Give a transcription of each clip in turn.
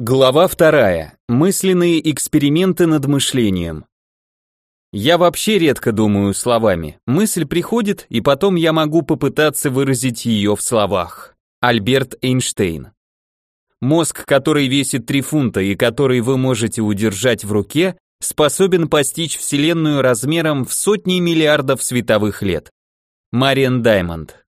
Глава вторая. Мысленные эксперименты над мышлением. Я вообще редко думаю словами. Мысль приходит, и потом я могу попытаться выразить ее в словах. Альберт Эйнштейн. Мозг, который весит 3 фунта и который вы можете удержать в руке, способен постичь Вселенную размером в сотни миллиардов световых лет. Мариан Даймонд.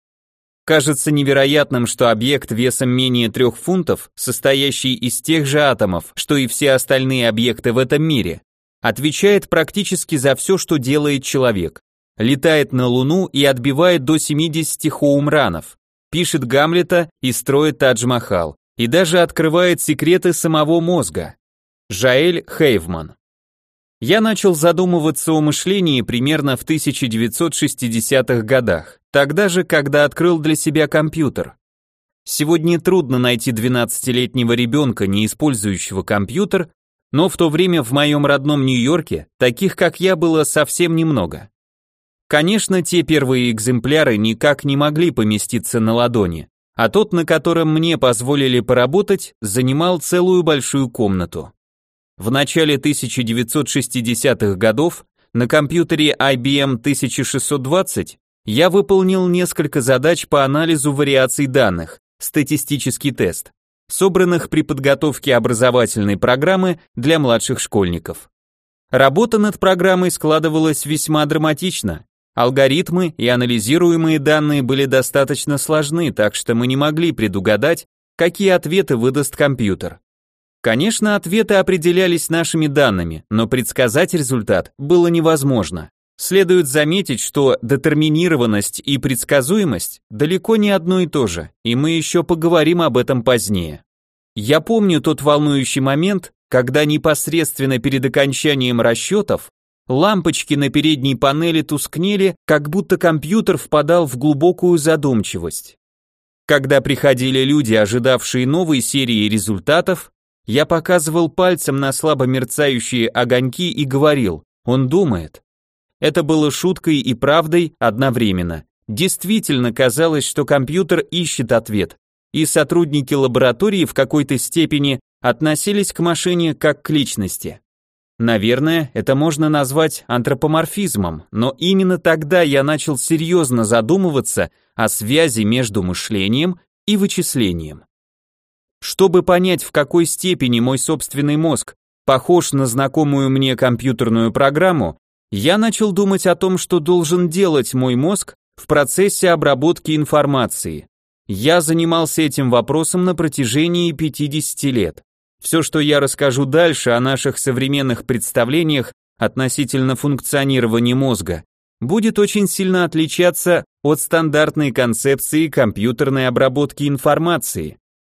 Кажется невероятным, что объект весом менее трех фунтов, состоящий из тех же атомов, что и все остальные объекты в этом мире, отвечает практически за все, что делает человек. Летает на Луну и отбивает до 70 хоумранов, пишет Гамлета и строит Тадж-Махал, и даже открывает секреты самого мозга. Жаэль Хейвман. Я начал задумываться о мышлении примерно в 1960-х годах, тогда же, когда открыл для себя компьютер. Сегодня трудно найти 12-летнего ребенка, не использующего компьютер, но в то время в моем родном Нью-Йорке таких, как я, было совсем немного. Конечно, те первые экземпляры никак не могли поместиться на ладони, а тот, на котором мне позволили поработать, занимал целую большую комнату. В начале 1960-х годов на компьютере IBM 1620 я выполнил несколько задач по анализу вариаций данных, статистический тест, собранных при подготовке образовательной программы для младших школьников. Работа над программой складывалась весьма драматично. Алгоритмы и анализируемые данные были достаточно сложны, так что мы не могли предугадать, какие ответы выдаст компьютер. Конечно, ответы определялись нашими данными, но предсказать результат было невозможно. Следует заметить, что детерминированность и предсказуемость далеко не одно и то же, и мы еще поговорим об этом позднее. Я помню тот волнующий момент, когда непосредственно перед окончанием расчетов лампочки на передней панели тускнели, как будто компьютер впадал в глубокую задумчивость. Когда приходили люди, ожидавшие новой серии результатов, я показывал пальцем на слабо мерцающие огоньки и говорил, он думает. Это было шуткой и правдой одновременно. Действительно казалось, что компьютер ищет ответ, и сотрудники лаборатории в какой-то степени относились к машине как к личности. Наверное, это можно назвать антропоморфизмом, но именно тогда я начал серьезно задумываться о связи между мышлением и вычислением. Чтобы понять, в какой степени мой собственный мозг похож на знакомую мне компьютерную программу, я начал думать о том, что должен делать мой мозг в процессе обработки информации. Я занимался этим вопросом на протяжении 50 лет. Все, что я расскажу дальше о наших современных представлениях относительно функционирования мозга, будет очень сильно отличаться от стандартной концепции компьютерной обработки информации.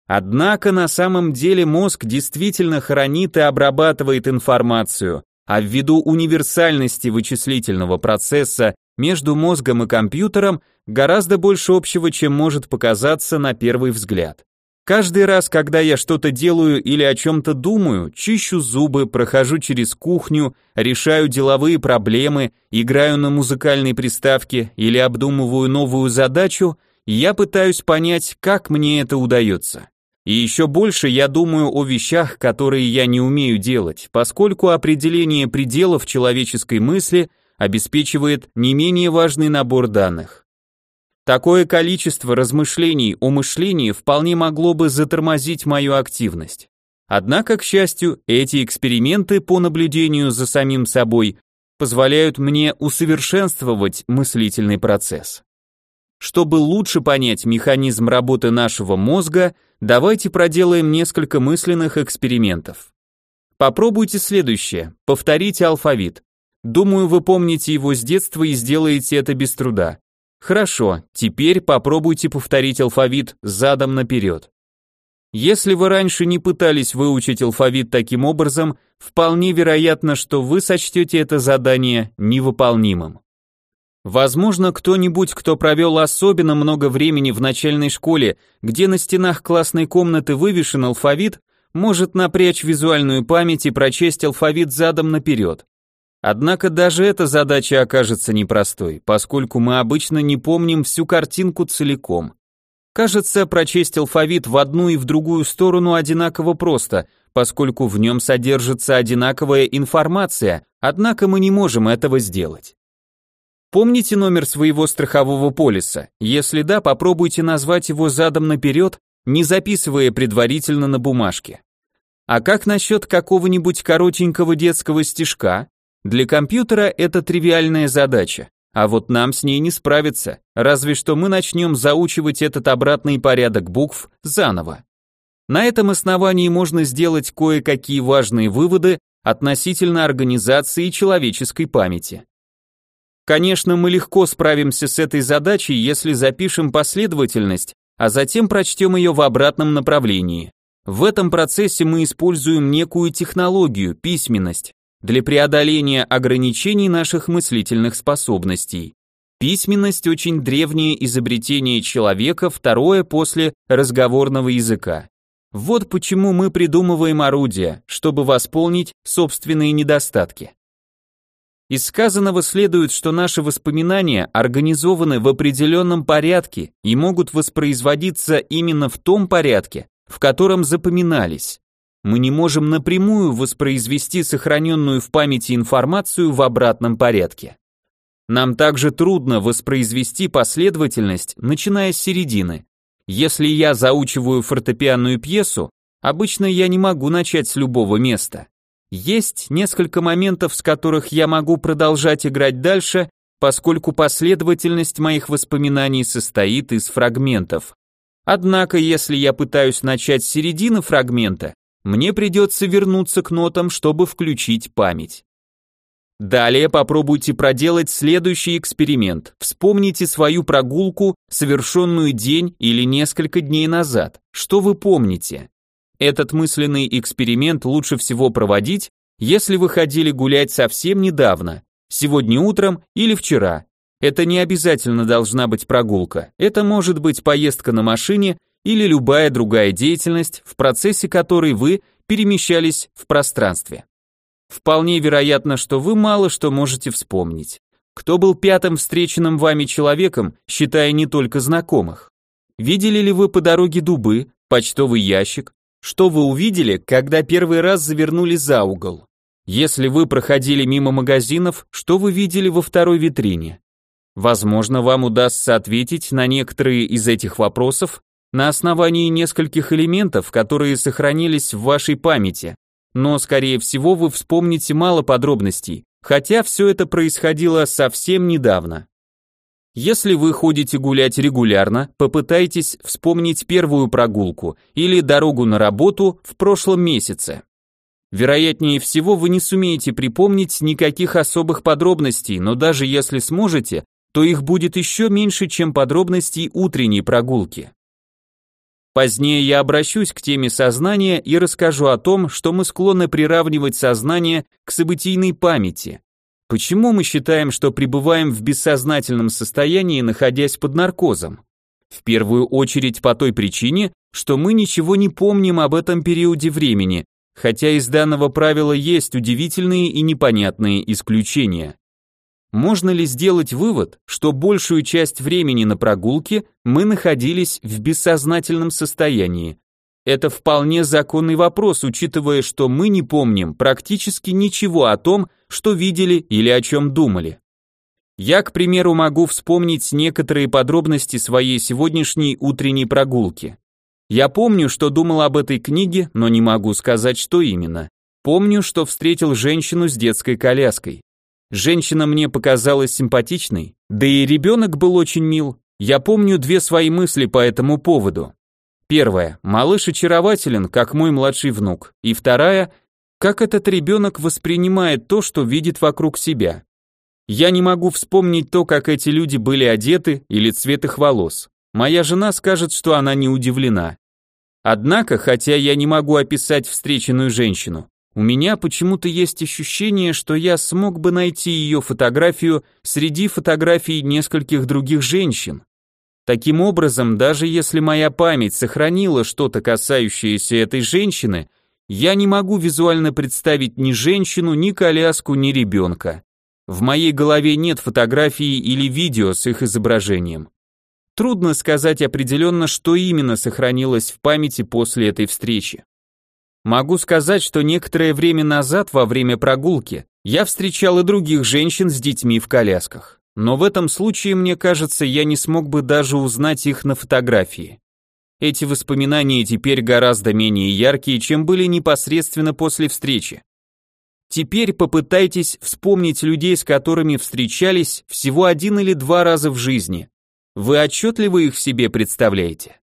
Однако на самом деле мозг действительно хранит и обрабатывает информацию, а ввиду универсальности вычислительного процесса между мозгом и компьютером гораздо больше общего, чем может показаться на первый взгляд. Каждый раз, когда я что-то делаю или о чем-то думаю, чищу зубы, прохожу через кухню, решаю деловые проблемы, играю на музыкальной приставке или обдумываю новую задачу, я пытаюсь понять, как мне это удается. И еще больше я думаю о вещах, которые я не умею делать, поскольку определение пределов человеческой мысли обеспечивает не менее важный набор данных. Такое количество размышлений о мышлении вполне могло бы затормозить мою активность. Однако, к счастью, эти эксперименты по наблюдению за самим собой позволяют мне усовершенствовать мыслительный процесс. Чтобы лучше понять механизм работы нашего мозга, давайте проделаем несколько мысленных экспериментов. Попробуйте следующее. Повторите алфавит. Думаю, вы помните его с детства и сделаете это без труда. Хорошо, теперь попробуйте повторить алфавит задом наперед. Если вы раньше не пытались выучить алфавит таким образом, вполне вероятно, что вы сочтете это задание невыполнимым. Возможно, кто-нибудь, кто провел особенно много времени в начальной школе, где на стенах классной комнаты вывешен алфавит, может напрячь визуальную память и прочесть алфавит задом наперед. Однако даже эта задача окажется непростой, поскольку мы обычно не помним всю картинку целиком. Кажется, прочесть алфавит в одну и в другую сторону одинаково просто, поскольку в нем содержится одинаковая информация, однако мы не можем этого сделать. Помните номер своего страхового полиса? Если да, попробуйте назвать его задом наперед, не записывая предварительно на бумажке. А как насчет какого-нибудь коротенького детского стишка? Для компьютера это тривиальная задача. А вот нам с ней не справиться, разве что мы начнем заучивать этот обратный порядок букв заново. На этом основании можно сделать кое-какие важные выводы относительно организации человеческой памяти. Конечно, мы легко справимся с этой задачей, если запишем последовательность, а затем прочтем ее в обратном направлении. В этом процессе мы используем некую технологию, письменность, для преодоления ограничений наших мыслительных способностей. Письменность очень древнее изобретение человека, второе после разговорного языка. Вот почему мы придумываем орудия, чтобы восполнить собственные недостатки. Из сказанного следует, что наши воспоминания организованы в определенном порядке и могут воспроизводиться именно в том порядке, в котором запоминались мы не можем напрямую воспроизвести сохраненную в памяти информацию в обратном порядке. Нам также трудно воспроизвести последовательность, начиная с середины. Если я заучиваю фортепианную пьесу, обычно я не могу начать с любого места. Есть несколько моментов, с которых я могу продолжать играть дальше, поскольку последовательность моих воспоминаний состоит из фрагментов. Однако, если я пытаюсь начать с середины фрагмента, мне придется вернуться к нотам, чтобы включить память. Далее попробуйте проделать следующий эксперимент. Вспомните свою прогулку, совершенную день или несколько дней назад. Что вы помните? Этот мысленный эксперимент лучше всего проводить, если вы ходили гулять совсем недавно, сегодня утром или вчера. Это не обязательно должна быть прогулка. Это может быть поездка на машине или любая другая деятельность, в процессе которой вы перемещались в пространстве. Вполне вероятно, что вы мало что можете вспомнить. Кто был пятым встреченным вами человеком, считая не только знакомых? Видели ли вы по дороге дубы, почтовый ящик? Что вы увидели, когда первый раз завернули за угол? Если вы проходили мимо магазинов, что вы видели во второй витрине? Возможно, вам удастся ответить на некоторые из этих вопросов на основании нескольких элементов, которые сохранились в вашей памяти, но, скорее всего, вы вспомните мало подробностей, хотя все это происходило совсем недавно. Если вы ходите гулять регулярно, попытайтесь вспомнить первую прогулку или дорогу на работу в прошлом месяце. Вероятнее всего, вы не сумеете припомнить никаких особых подробностей, но даже если сможете, то их будет еще меньше, чем подробностей утренней прогулки. Позднее я обращусь к теме сознания и расскажу о том, что мы склонны приравнивать сознание к событийной памяти. Почему мы считаем, что пребываем в бессознательном состоянии, находясь под наркозом? В первую очередь по той причине, что мы ничего не помним об этом периоде времени, хотя из данного правила есть удивительные и непонятные исключения. Можно ли сделать вывод, что большую часть времени на прогулке мы находились в бессознательном состоянии? Это вполне законный вопрос, учитывая, что мы не помним практически ничего о том, что видели или о чем думали. Я, к примеру, могу вспомнить некоторые подробности своей сегодняшней утренней прогулки. Я помню, что думал об этой книге, но не могу сказать, что именно. Помню, что встретил женщину с детской коляской. Женщина мне показалась симпатичной, да и ребенок был очень мил. Я помню две свои мысли по этому поводу. Первая, малыш очарователен, как мой младший внук. И вторая, как этот ребенок воспринимает то, что видит вокруг себя. Я не могу вспомнить то, как эти люди были одеты или цвет их волос. Моя жена скажет, что она не удивлена. Однако, хотя я не могу описать встреченную женщину, у меня почему-то есть ощущение, что я смог бы найти ее фотографию среди фотографий нескольких других женщин. Таким образом, даже если моя память сохранила что-то касающееся этой женщины, я не могу визуально представить ни женщину, ни коляску, ни ребенка. В моей голове нет фотографии или видео с их изображением. Трудно сказать определенно, что именно сохранилось в памяти после этой встречи. Могу сказать, что некоторое время назад, во время прогулки, я встречал и других женщин с детьми в колясках. Но в этом случае, мне кажется, я не смог бы даже узнать их на фотографии. Эти воспоминания теперь гораздо менее яркие, чем были непосредственно после встречи. Теперь попытайтесь вспомнить людей, с которыми встречались всего один или два раза в жизни. Вы отчетливо их себе представляете?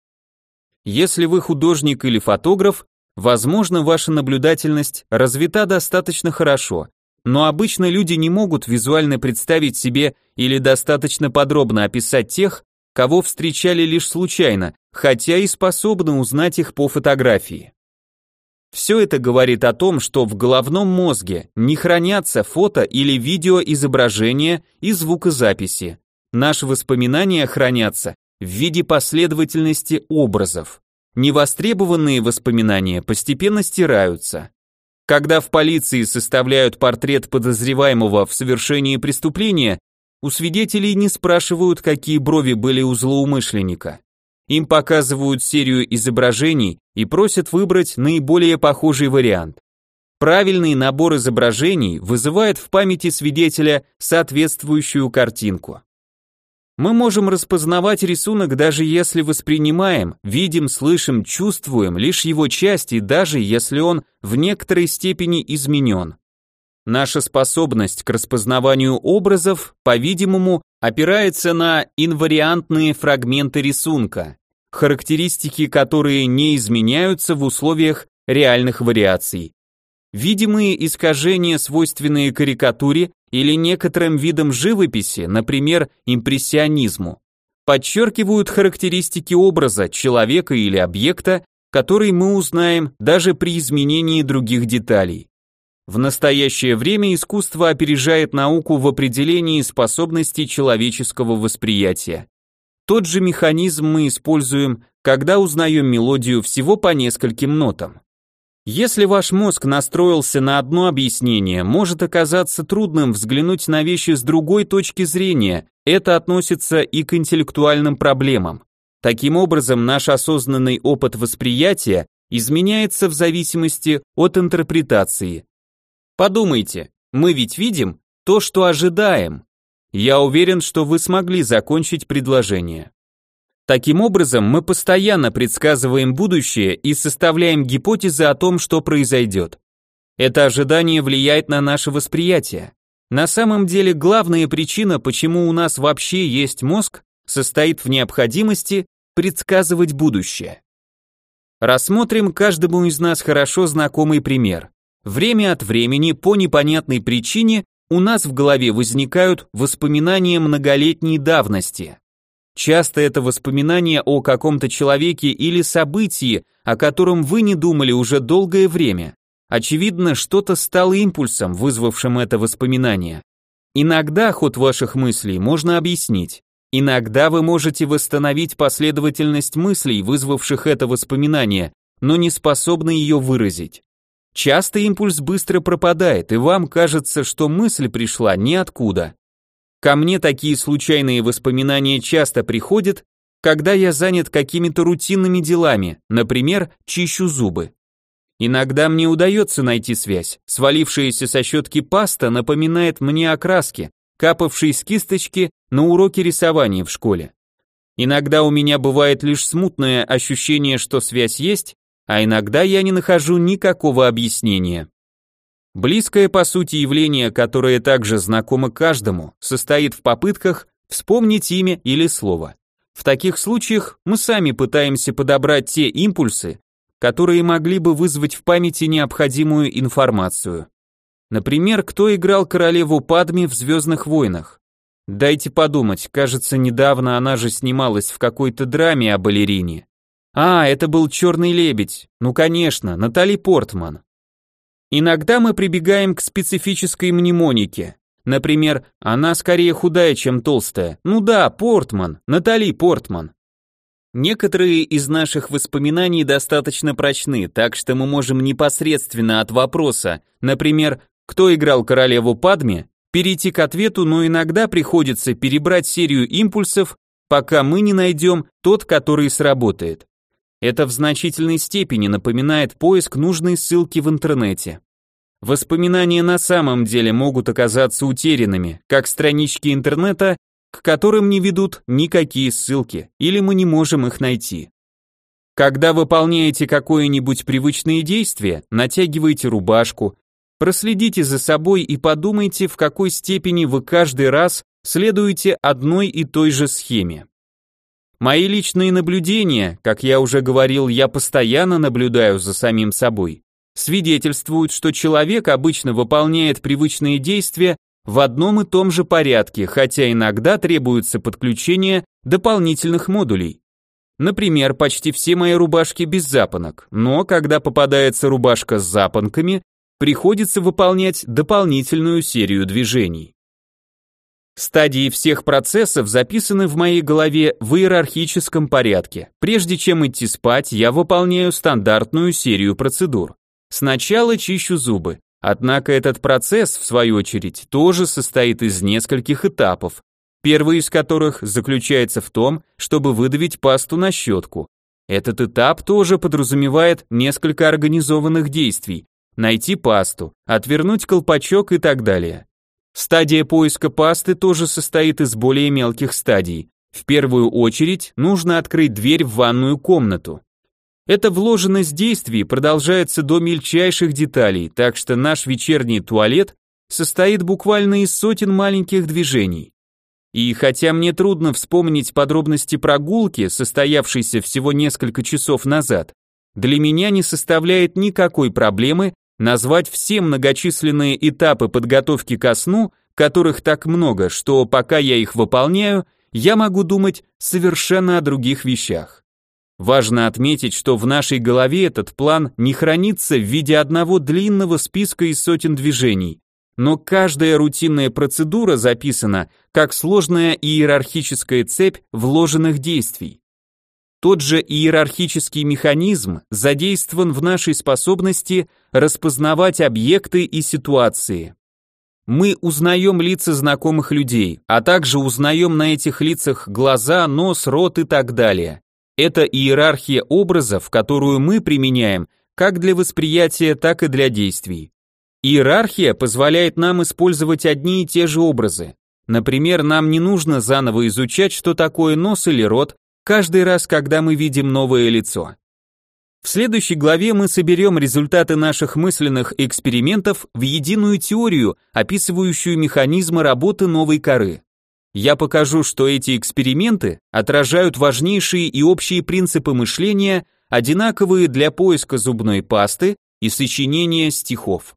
Если вы художник или фотограф, Возможно, ваша наблюдательность развита достаточно хорошо, но обычно люди не могут визуально представить себе или достаточно подробно описать тех, кого встречали лишь случайно, хотя и способны узнать их по фотографии. Все это говорит о том, что в головном мозге не хранятся фото или видеоизображения и звукозаписи. Наши воспоминания хранятся в виде последовательности образов. Невостребованные воспоминания постепенно стираются. Когда в полиции составляют портрет подозреваемого в совершении преступления, у свидетелей не спрашивают, какие брови были у злоумышленника. Им показывают серию изображений и просят выбрать наиболее похожий вариант. Правильный набор изображений вызывает в памяти свидетеля соответствующую картинку. Мы можем распознавать рисунок даже если воспринимаем, видим, слышим, чувствуем лишь его части, даже если он в некоторой степени изменен. Наша способность к распознаванию образов, по-видимому, опирается на инвариантные фрагменты рисунка, характеристики которые не изменяются в условиях реальных вариаций. Видимые искажения, свойственные карикатуре, или некоторым видам живописи, например, импрессионизму, подчеркивают характеристики образа человека или объекта, который мы узнаем даже при изменении других деталей. В настоящее время искусство опережает науку в определении способностей человеческого восприятия. Тот же механизм мы используем, когда узнаем мелодию всего по нескольким нотам. Если ваш мозг настроился на одно объяснение, может оказаться трудным взглянуть на вещи с другой точки зрения, это относится и к интеллектуальным проблемам. Таким образом, наш осознанный опыт восприятия изменяется в зависимости от интерпретации. Подумайте, мы ведь видим то, что ожидаем. Я уверен, что вы смогли закончить предложение. Таким образом, мы постоянно предсказываем будущее и составляем гипотезы о том, что произойдет. Это ожидание влияет на наше восприятие. На самом деле, главная причина, почему у нас вообще есть мозг, состоит в необходимости предсказывать будущее. Рассмотрим каждому из нас хорошо знакомый пример. Время от времени, по непонятной причине, у нас в голове возникают воспоминания многолетней давности. Часто это воспоминание о каком-то человеке или событии, о котором вы не думали уже долгое время. Очевидно, что-то стало импульсом, вызвавшим это воспоминание. Иногда ход ваших мыслей можно объяснить. Иногда вы можете восстановить последовательность мыслей, вызвавших это воспоминание, но не способны ее выразить. Часто импульс быстро пропадает, и вам кажется, что мысль пришла ниоткуда. Ко мне такие случайные воспоминания часто приходят, когда я занят какими-то рутинными делами, например, чищу зубы. Иногда мне удается найти связь. Свалившаяся со щетки паста напоминает мне о краске, капавшей с кисточки на уроке рисования в школе. Иногда у меня бывает лишь смутное ощущение, что связь есть, а иногда я не нахожу никакого объяснения. Близкое по сути явление, которое также знакомо каждому, состоит в попытках вспомнить имя или слово. В таких случаях мы сами пытаемся подобрать те импульсы, которые могли бы вызвать в памяти необходимую информацию. Например, кто играл королеву Падми в «Звездных войнах»? Дайте подумать, кажется, недавно она же снималась в какой-то драме о балерине. А, это был «Черный лебедь». Ну, конечно, Натали Портман. Иногда мы прибегаем к специфической мнемонике. Например, она скорее худая, чем толстая. Ну да, Портман, Натали Портман. Некоторые из наших воспоминаний достаточно прочны, так что мы можем непосредственно от вопроса, например, кто играл королеву Падме, перейти к ответу, но иногда приходится перебрать серию импульсов, пока мы не найдем тот, который сработает. Это в значительной степени напоминает поиск нужной ссылки в интернете. Воспоминания на самом деле могут оказаться утерянными, как странички интернета, к которым не ведут никакие ссылки, или мы не можем их найти. Когда выполняете какое-нибудь привычное действие, натягивайте рубашку, проследите за собой и подумайте, в какой степени вы каждый раз следуете одной и той же схеме. Мои личные наблюдения, как я уже говорил, я постоянно наблюдаю за самим собой, свидетельствуют, что человек обычно выполняет привычные действия в одном и том же порядке, хотя иногда требуется подключение дополнительных модулей. Например, почти все мои рубашки без запонок, но когда попадается рубашка с запонками, приходится выполнять дополнительную серию движений. Стадии всех процессов записаны в моей голове в иерархическом порядке. Прежде чем идти спать, я выполняю стандартную серию процедур. Сначала чищу зубы. Однако этот процесс, в свою очередь, тоже состоит из нескольких этапов, первый из которых заключается в том, чтобы выдавить пасту на щетку. Этот этап тоже подразумевает несколько организованных действий, найти пасту, отвернуть колпачок и так далее. Стадия поиска пасты тоже состоит из более мелких стадий. В первую очередь нужно открыть дверь в ванную комнату. Эта вложенность действий продолжается до мельчайших деталей, так что наш вечерний туалет состоит буквально из сотен маленьких движений. И хотя мне трудно вспомнить подробности прогулки, состоявшейся всего несколько часов назад, для меня не составляет никакой проблемы назвать все многочисленные этапы подготовки ко сну, которых так много, что пока я их выполняю, я могу думать совершенно о других вещах. Важно отметить, что в нашей голове этот план не хранится в виде одного длинного списка из сотен движений, но каждая рутинная процедура записана как сложная иерархическая цепь вложенных действий. Тот же иерархический механизм задействован в нашей способности распознавать объекты и ситуации. Мы узнаем лица знакомых людей, а также узнаем на этих лицах глаза, нос, рот и так далее. Это иерархия образов, которую мы применяем как для восприятия, так и для действий. Иерархия позволяет нам использовать одни и те же образы. Например, нам не нужно заново изучать, что такое нос или рот, каждый раз, когда мы видим новое лицо. В следующей главе мы соберем результаты наших мысленных экспериментов в единую теорию, описывающую механизмы работы новой коры. Я покажу, что эти эксперименты отражают важнейшие и общие принципы мышления, одинаковые для поиска зубной пасты и сочинения стихов.